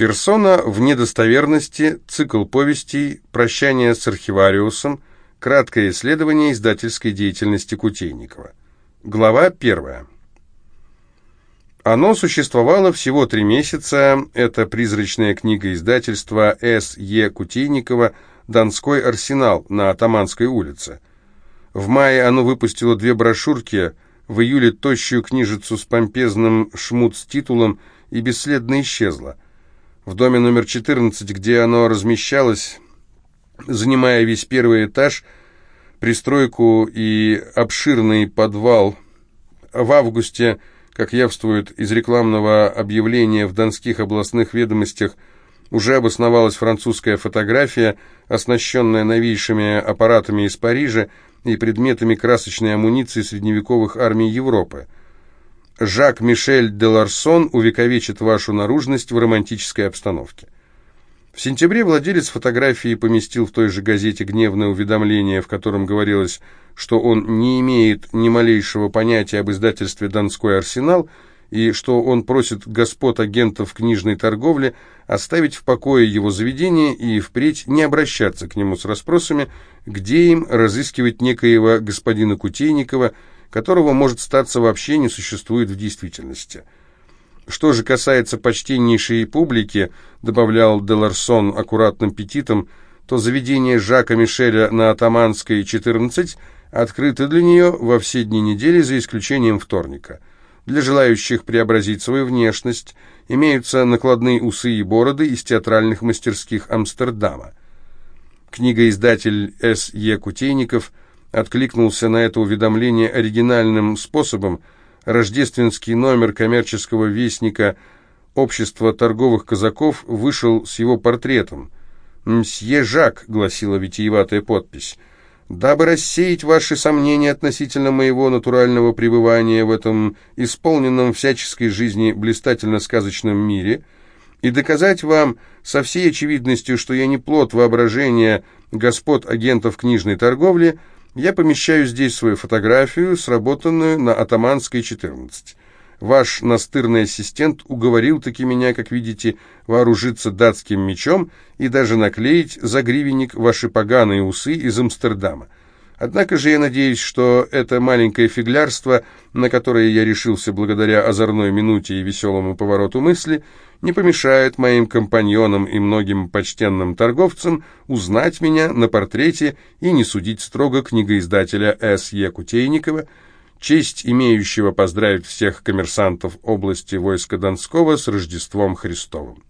Персона в недостоверности, цикл повестей, прощание с архивариусом, краткое исследование издательской деятельности Кутейникова. Глава первая. Оно существовало всего три месяца. Это призрачная книга издательства С. Е. Кутейникова «Донской арсенал» на Атаманской улице. В мае оно выпустило две брошюрки, в июле тощую книжицу с помпезным шмут с титулом и бесследно исчезло. В доме номер 14, где оно размещалось, занимая весь первый этаж, пристройку и обширный подвал, в августе, как явствует из рекламного объявления в донских областных ведомостях, уже обосновалась французская фотография, оснащенная новейшими аппаратами из Парижа и предметами красочной амуниции средневековых армий Европы – Жак Мишель де Ларсон увековечит вашу наружность в романтической обстановке. В сентябре владелец фотографии поместил в той же газете гневное уведомление, в котором говорилось, что он не имеет ни малейшего понятия об издательстве «Донской арсенал» и что он просит господ агентов книжной торговли оставить в покое его заведение и впредь не обращаться к нему с расспросами, где им разыскивать некоего господина Кутейникова, которого, может статься, вообще не существует в действительности. Что же касается почтеннейшей публики, добавлял Деларсон аккуратным петитом, то заведение Жака Мишеля на Атаманской, 14, открыто для нее во все дни недели, за исключением вторника. Для желающих преобразить свою внешность имеются накладные усы и бороды из театральных мастерских Амстердама. Книгоиздатель С. Е. Кутейников – откликнулся на это уведомление оригинальным способом. Рождественский номер коммерческого вестника Общества торговых казаков вышел с его портретом. «Мсье Жак», — гласила витиеватая подпись, — «дабы рассеять ваши сомнения относительно моего натурального пребывания в этом исполненном всяческой жизни блистательно-сказочном мире и доказать вам со всей очевидностью, что я не плод воображения господ агентов книжной торговли, — я помещаю здесь свою фотографию, сработанную на Атаманской, 14. Ваш настырный ассистент уговорил таки меня, как видите, вооружиться датским мечом и даже наклеить за гривенник ваши поганые усы из Амстердама. Однако же я надеюсь, что это маленькое фиглярство, на которое я решился благодаря озорной минуте и веселому повороту мысли, не помешает моим компаньонам и многим почтенным торговцам узнать меня на портрете и не судить строго книгоиздателя С. Е. Кутейникова, честь имеющего поздравить всех коммерсантов области войска Донского с Рождеством Христовым.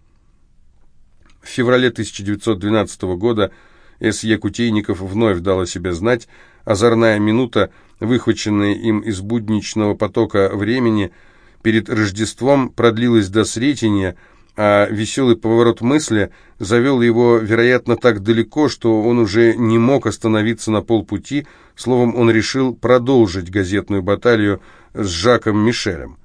В феврале 1912 года С.Е. Кутейников вновь дал о себе знать. Озорная минута, выхваченная им из будничного потока времени, перед Рождеством продлилась до Сретения, а веселый поворот мысли завел его, вероятно, так далеко, что он уже не мог остановиться на полпути, словом, он решил продолжить газетную баталию с Жаком Мишелем.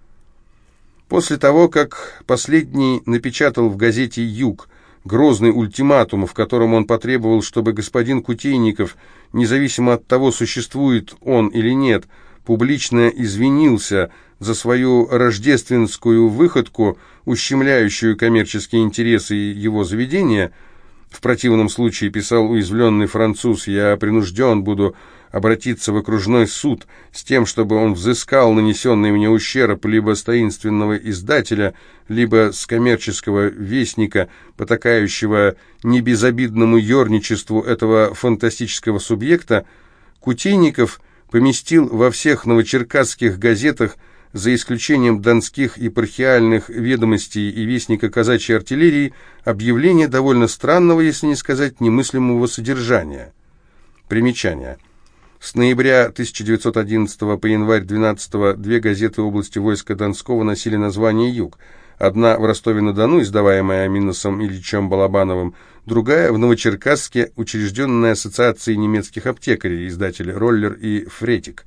После того, как последний напечатал в газете «Юг» грозный ультиматум, в котором он потребовал, чтобы господин Кутейников, независимо от того, существует он или нет, публично извинился за свою рождественскую выходку, ущемляющую коммерческие интересы его заведения, в противном случае, писал уязвленный француз, я принужден буду обратиться в окружной суд с тем, чтобы он взыскал нанесенный мне ущерб либо с таинственного издателя, либо с коммерческого вестника, потакающего небезобидному ерничеству этого фантастического субъекта, Кутейников поместил во всех новочеркасских газетах за исключением донских епархиальных ведомостей и вестника казачьей артиллерии, объявление довольно странного, если не сказать немыслимого содержания. Примечание. С ноября 1911 по январь 12 две газеты области войска Донского носили название «Юг». Одна в Ростове-на-Дону, издаваемая Миносом Ильичем Балабановым, другая в Новочеркасске, учрежденная Ассоциацией немецких аптекарей, издатели «Роллер» и «Фретик».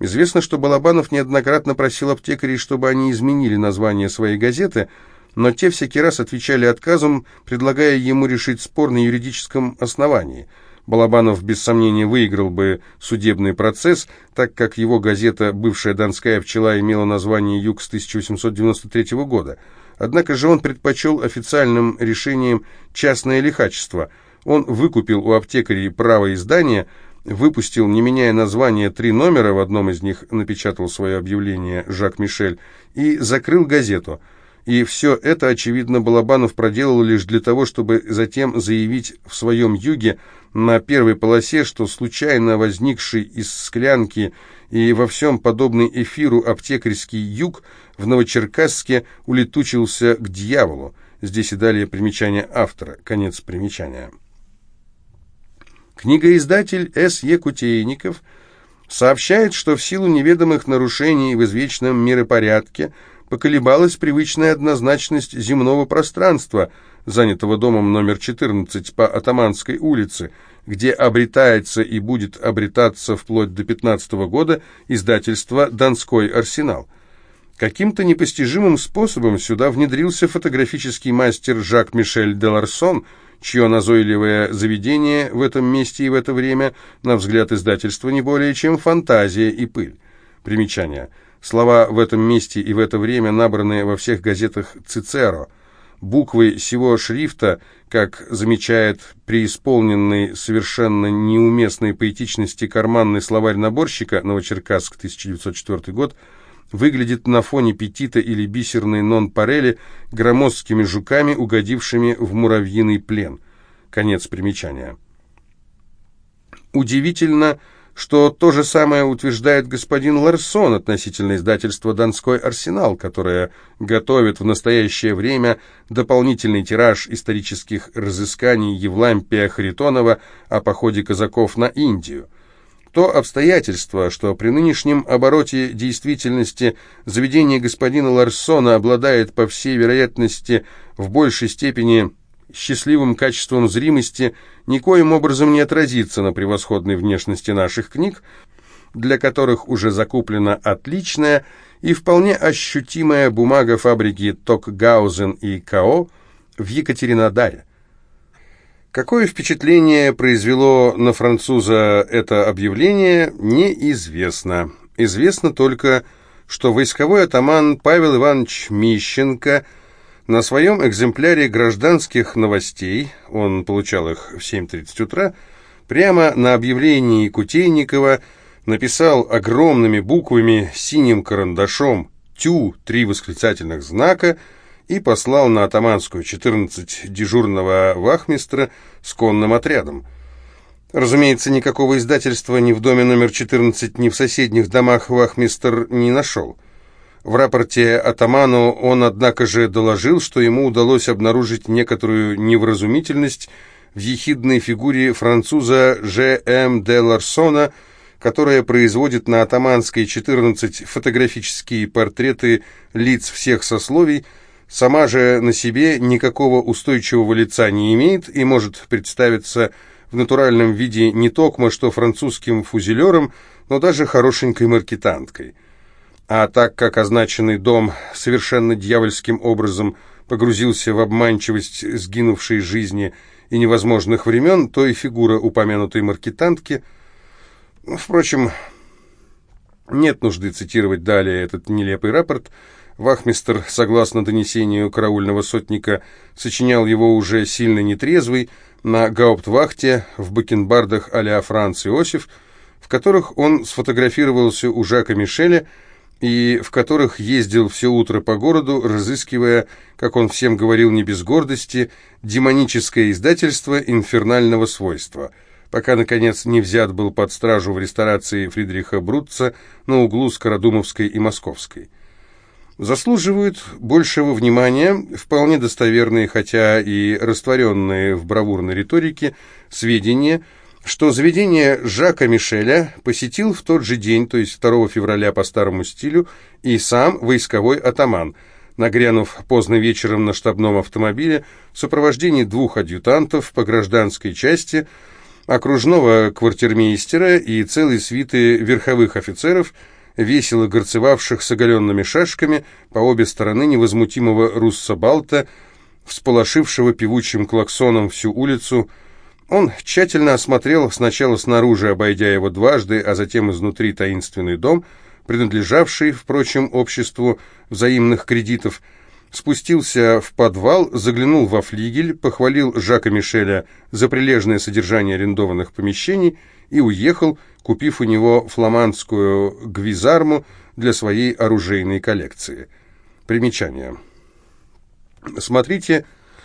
Известно, что Балабанов неоднократно просил аптекарей, чтобы они изменили название своей газеты, но те всякий раз отвечали отказом, предлагая ему решить спор на юридическом основании – Балабанов без сомнения выиграл бы судебный процесс, так как его газета «Бывшая Донская пчела» имела название «Юг» с 1893 года. Однако же он предпочел официальным решением частное лихачество. Он выкупил у аптекарей право издания, выпустил, не меняя название, три номера, в одном из них напечатал свое объявление Жак Мишель, и закрыл газету. И все это, очевидно, Балабанов проделал лишь для того, чтобы затем заявить в своем юге на первой полосе, что случайно возникший из склянки и во всем подобный эфиру аптекарский юг в Новочеркасске улетучился к дьяволу. Здесь и далее примечание автора. Конец примечания. Книгоиздатель С. Е. Кутейников сообщает, что в силу неведомых нарушений в извечном миропорядке поколебалась привычная однозначность земного пространства, занятого домом номер 14 по Атаманской улице, где обретается и будет обретаться вплоть до 15 года издательство «Донской арсенал». Каким-то непостижимым способом сюда внедрился фотографический мастер Жак-Мишель де Ларсон, чье назойливое заведение в этом месте и в это время, на взгляд издательства, не более чем фантазия и пыль. Примечание. Слова «в этом месте» и «в это время» набраны во всех газетах «Цицеро». Буквы сего шрифта, как замечает преисполненный совершенно неуместной поэтичности карманный словарь наборщика Новочеркасск, 1904 год, выглядит на фоне петита или бисерной нон-парели громоздкими жуками, угодившими в муравьиный плен. Конец примечания. Удивительно, что то же самое утверждает господин Ларсон относительно издательства «Донской арсенал», которое готовит в настоящее время дополнительный тираж исторических разысканий Евлампия Харитонова о походе казаков на Индию. То обстоятельство, что при нынешнем обороте действительности заведение господина Ларсона обладает, по всей вероятности, в большей степени счастливым качеством зримости никоим образом не отразится на превосходной внешности наших книг, для которых уже закуплена отличная и вполне ощутимая бумага фабрики Токгаузен и КАО в Екатеринодаре. Какое впечатление произвело на француза это объявление, неизвестно. Известно только, что войсковой атаман Павел Иванович Мищенко – на своем экземпляре гражданских новостей, он получал их в 7.30 утра, прямо на объявлении Кутейникова написал огромными буквами синим карандашом «Тю» три восклицательных знака и послал на Атаманскую 14 дежурного вахмистра с конным отрядом. Разумеется, никакого издательства ни в доме номер 14, ни в соседних домах вахмистр не нашел. В рапорте атаману он, однако же, доложил, что ему удалось обнаружить некоторую невразумительность в ехидной фигуре француза Ж. М. де Ларсона, которая производит на атаманской 14 фотографические портреты лиц всех сословий, сама же на себе никакого устойчивого лица не имеет и может представиться в натуральном виде не токмо что французским фузелером, но даже хорошенькой маркетанткой. А так как означенный дом совершенно дьявольским образом погрузился в обманчивость сгинувшей жизни и невозможных времен, то и фигура упомянутой маркетантки... Впрочем, нет нужды цитировать далее этот нелепый рапорт. Вахмистер, согласно донесению караульного сотника, сочинял его уже сильно нетрезвый, на гауптвахте в бакенбардах а-ля Франц Иосиф, в которых он сфотографировался у Жака Мишеля, и в которых ездил все утро по городу, разыскивая, как он всем говорил не без гордости, демоническое издательство инфернального свойства, пока, наконец, не взят был под стражу в ресторации Фридриха Брутца на углу Скородумовской и Московской. Заслуживают большего внимания вполне достоверные, хотя и растворенные в бравурной риторике, сведения – что заведение Жака Мишеля посетил в тот же день, то есть 2 февраля по старому стилю, и сам войсковой атаман, нагрянув поздно вечером на штабном автомобиле в сопровождении двух адъютантов по гражданской части, окружного квартирмейстера и целой свиты верховых офицеров, весело горцевавших с оголенными шашками по обе стороны невозмутимого руссобалта, всполошившего певучим клаксоном всю улицу, он тщательно осмотрел сначала снаружи, обойдя его дважды, а затем изнутри таинственный дом, принадлежавший, впрочем, обществу взаимных кредитов, спустился в подвал, заглянул во флигель, похвалил Жака Мишеля за прилежное содержание арендованных помещений и уехал, купив у него фламандскую гвизарму для своей оружейной коллекции. Примечание. Смотрите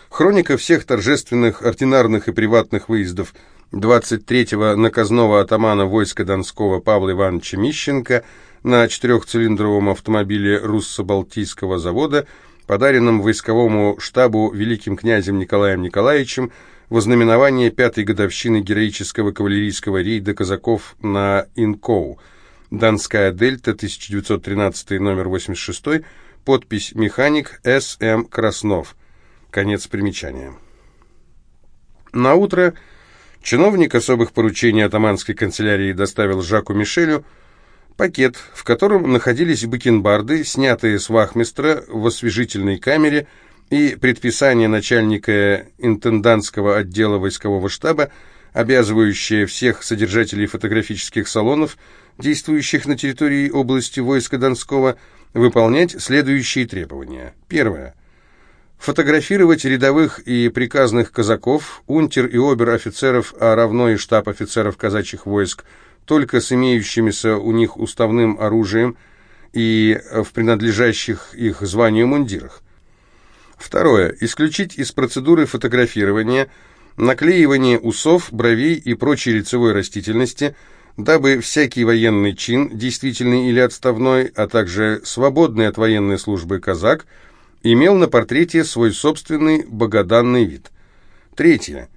«Хроника всех торжественных, ординарных и приватных выездов 23-го наказного атамана войска Донского Павла Ивановича Мищенко на четырехцилиндровом автомобиле Руссо-Балтийского завода – подаренном войсковому штабу великим князем Николаем Николаевичем в ознаменование пятой годовщины героического кавалерийского рейда казаков на Инкоу. Донская дельта, 1913, номер 86, подпись «Механик С.М. Краснов». Конец примечания. На утро чиновник особых поручений атаманской канцелярии доставил Жаку Мишелю Пакет, в котором находились бакенбарды, снятые с вахмистра в освежительной камере, и предписание начальника интендантского отдела войскового штаба, обязывающее всех содержателей фотографических салонов, действующих на территории области войска Донского, выполнять следующие требования. Первое. Фотографировать рядовых и приказных казаков, унтер и обер-офицеров, а равно и штаб офицеров казачьих войск – только с имеющимися у них уставным оружием и в принадлежащих их званию мундирах. Второе. Исключить из процедуры фотографирования наклеивание усов, бровей и прочей лицевой растительности, дабы всякий военный чин, действительный или отставной, а также свободный от военной службы казак, имел на портрете свой собственный богоданный вид. Третье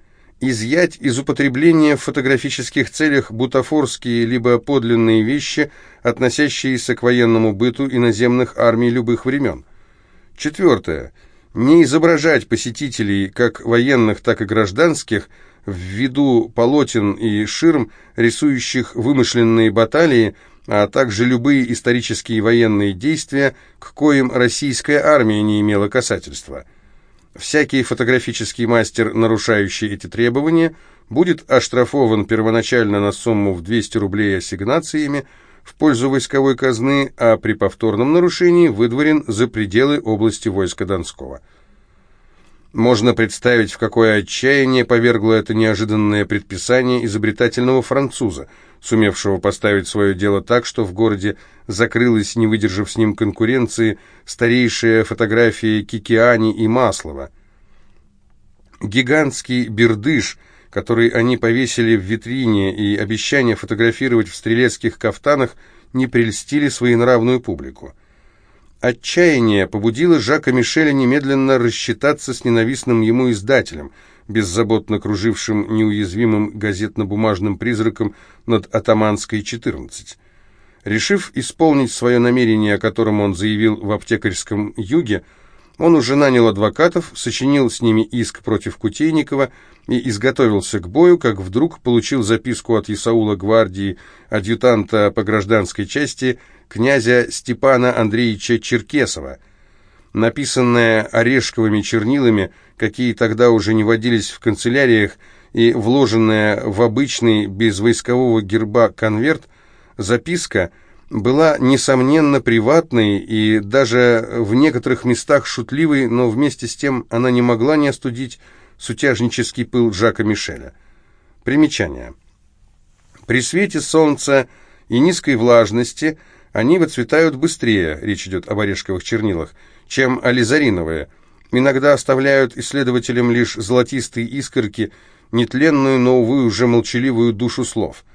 изъять из употребления в фотографических целях бутафорские либо подлинные вещи, относящиеся к военному быту иноземных армий любых времен. Четвертое. Не изображать посетителей, как военных, так и гражданских, в виду полотен и ширм, рисующих вымышленные баталии, а также любые исторические военные действия, к коим российская армия не имела касательства – Всякий фотографический мастер, нарушающий эти требования, будет оштрафован первоначально на сумму в 200 рублей ассигнациями в пользу войсковой казны, а при повторном нарушении выдворен за пределы области войска Донского. Можно представить, в какое отчаяние повергло это неожиданное предписание изобретательного француза, сумевшего поставить свое дело так, что в городе закрылась, не выдержав с ним конкуренции, старейшая фотография Кикиани и Маслова. Гигантский бердыш, который они повесили в витрине, и обещание фотографировать в стрелецких кафтанах не прельстили своенравную публику. Отчаяние побудило Жака Мишеля немедленно рассчитаться с ненавистным ему издателем, беззаботно кружившим неуязвимым газетно-бумажным призраком над Атаманской 14. Решив исполнить свое намерение, о котором он заявил в аптекарском юге, он уже нанял адвокатов, сочинил с ними иск против Кутейникова и изготовился к бою, как вдруг получил записку от Исаула гвардии, адъютанта по гражданской части, князя Степана Андреевича Черкесова, написанная орешковыми чернилами, какие тогда уже не водились в канцеляриях, и вложенная в обычный, без войскового герба конверт, записка была, несомненно, приватной и даже в некоторых местах шутливой, но вместе с тем она не могла не остудить сутяжнический пыл Жака Мишеля. Примечание. При свете солнца и низкой влажности они выцветают быстрее, речь идет об орешковых чернилах, чем ализариновые. Иногда оставляют исследователям лишь золотистые искорки, нетленную, но, увы, уже молчаливую душу слов –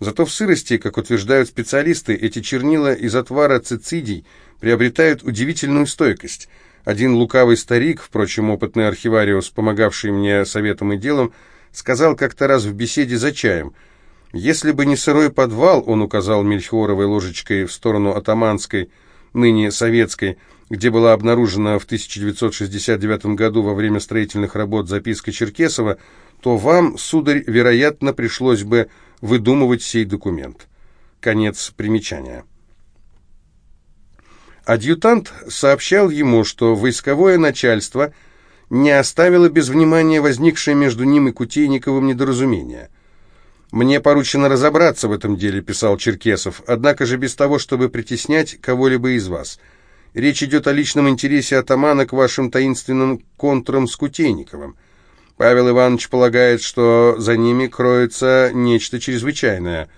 Зато в сырости, как утверждают специалисты, эти чернила из отвара цицидий приобретают удивительную стойкость. Один лукавый старик, впрочем, опытный архивариус, помогавший мне советом и делом, сказал как-то раз в беседе за чаем, «Если бы не сырой подвал, — он указал мельхиоровой ложечкой в сторону атаманской, ныне советской, где была обнаружена в 1969 году во время строительных работ записка Черкесова, то вам, сударь, вероятно, пришлось бы выдумывать сей документ. Конец примечания. Адъютант сообщал ему, что войсковое начальство не оставило без внимания возникшее между ним и Кутейниковым недоразумение. «Мне поручено разобраться в этом деле», — писал Черкесов, «однако же без того, чтобы притеснять кого-либо из вас. Речь идет о личном интересе атамана к вашим таинственным контрам с Кутейниковым. Павел Иванович полагает, что за ними кроется нечто чрезвычайное.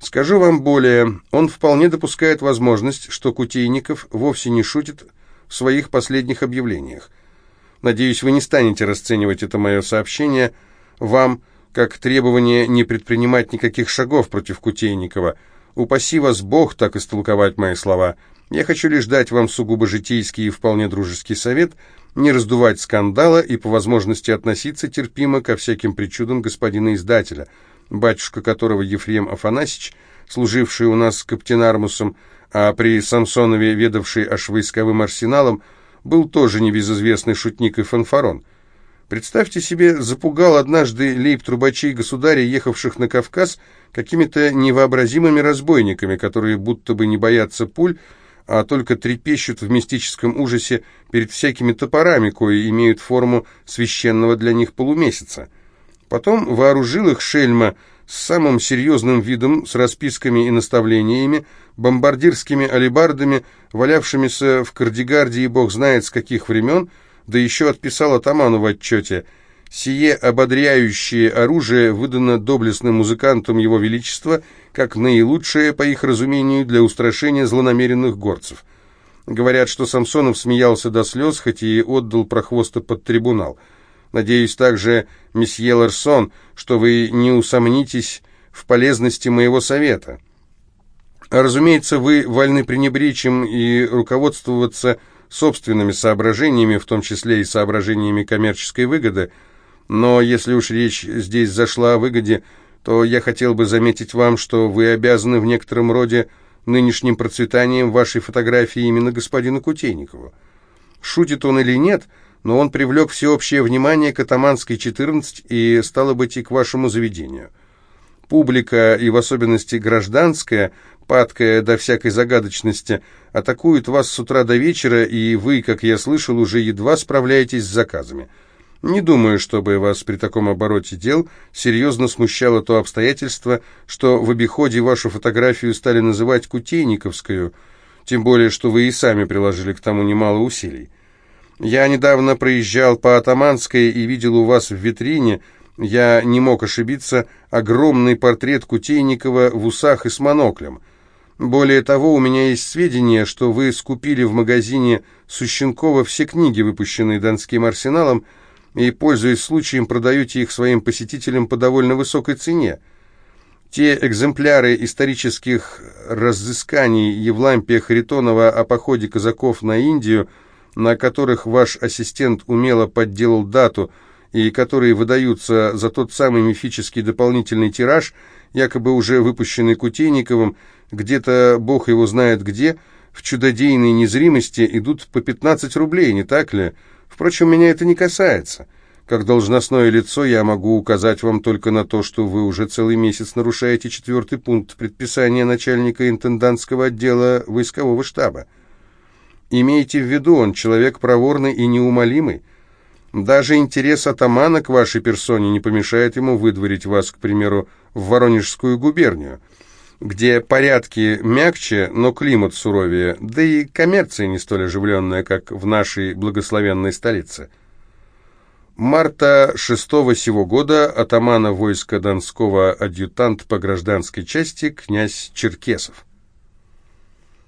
Скажу вам более, он вполне допускает возможность, что Кутейников вовсе не шутит в своих последних объявлениях. Надеюсь, вы не станете расценивать это мое сообщение вам как требование не предпринимать никаких шагов против Кутейникова. Упаси вас Бог так истолковать мои слова. Я хочу лишь дать вам сугубо житейский и вполне дружеский совет – не раздувать скандала и по возможности относиться терпимо ко всяким причудам господина издателя, батюшка которого Ефрем Афанасьевич, служивший у нас каптенармусом, а при Самсонове ведавший аж войсковым арсеналом, был тоже небезызвестный шутник и фанфарон. Представьте себе, запугал однажды лейб-трубачей государя, ехавших на Кавказ, какими-то невообразимыми разбойниками, которые будто бы не боятся пуль, а только трепещут в мистическом ужасе перед всякими топорами, кои имеют форму священного для них полумесяца. Потом вооружил их шельма с самым серьезным видом, с расписками и наставлениями, бомбардирскими алебардами, валявшимися в Кардигарде и бог знает с каких времен, да еще отписал атаману в отчете – Сие ободряющее оружие выдано доблестным музыкантам Его Величества как наилучшее, по их разумению, для устрашения злонамеренных горцев. Говорят, что Самсонов смеялся до слез, хоть и отдал прохвоста под трибунал. Надеюсь также, месье Ларсон, что вы не усомнитесь в полезности моего совета. разумеется, вы вольны пренебречь им и руководствоваться собственными соображениями, в том числе и соображениями коммерческой выгоды, но если уж речь здесь зашла о выгоде, то я хотел бы заметить вам, что вы обязаны в некотором роде нынешним процветанием вашей фотографии именно господину Кутейникову. Шутит он или нет, но он привлек всеобщее внимание к Атаманской 14 и, стало быть, и к вашему заведению. Публика, и в особенности гражданская, падкая до всякой загадочности, атакует вас с утра до вечера, и вы, как я слышал, уже едва справляетесь с заказами. Не думаю, чтобы вас при таком обороте дел серьезно смущало то обстоятельство, что в обиходе вашу фотографию стали называть Кутейниковскую, тем более, что вы и сами приложили к тому немало усилий. Я недавно проезжал по Атаманской и видел у вас в витрине, я не мог ошибиться, огромный портрет Кутейникова в усах и с моноклем. Более того, у меня есть сведения, что вы скупили в магазине Сущенкова все книги, выпущенные Донским арсеналом, и, пользуясь случаем, продаете их своим посетителям по довольно высокой цене. Те экземпляры исторических разысканий Евлампия Харитонова о походе казаков на Индию, на которых ваш ассистент умело подделал дату и которые выдаются за тот самый мифический дополнительный тираж, якобы уже выпущенный Кутейниковым, где-то, бог его знает где, в чудодейной незримости идут по 15 рублей, не так ли?» Впрочем, меня это не касается. Как должностное лицо я могу указать вам только на то, что вы уже целый месяц нарушаете четвертый пункт предписания начальника интендантского отдела войскового штаба. Имейте в виду, он человек проворный и неумолимый. Даже интерес атамана к вашей персоне не помешает ему выдворить вас, к примеру, в Воронежскую губернию – где порядки мягче, но климат суровее, да и коммерция не столь оживленная, как в нашей благословенной столице. Марта 6 сего года атамана войска Донского адъютант по гражданской части князь Черкесов.